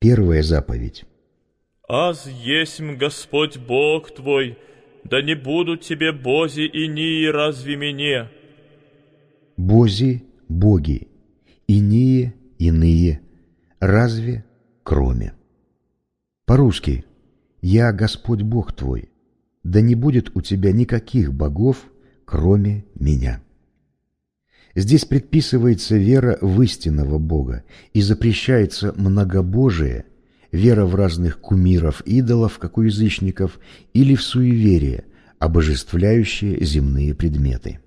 Первая заповедь. «Аз есмь Господь Бог твой, да не будут тебе бози и нии разве мне?» Бози – боги, иные – иные, разве кроме. По-русски «Я Господь Бог твой, да не будет у тебя никаких богов, кроме меня». Здесь предписывается вера в истинного Бога и запрещается многобожие, вера в разных кумиров, идолов, как у язычников, или в суеверие, обожествляющие земные предметы.